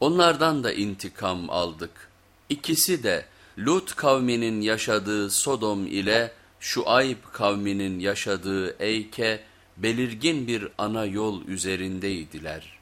Onlardan da intikam aldık. İkisi de Lut kavminin yaşadığı Sodom ile Şuayb kavminin yaşadığı Eyke belirgin bir ana yol üzerindeydiler.''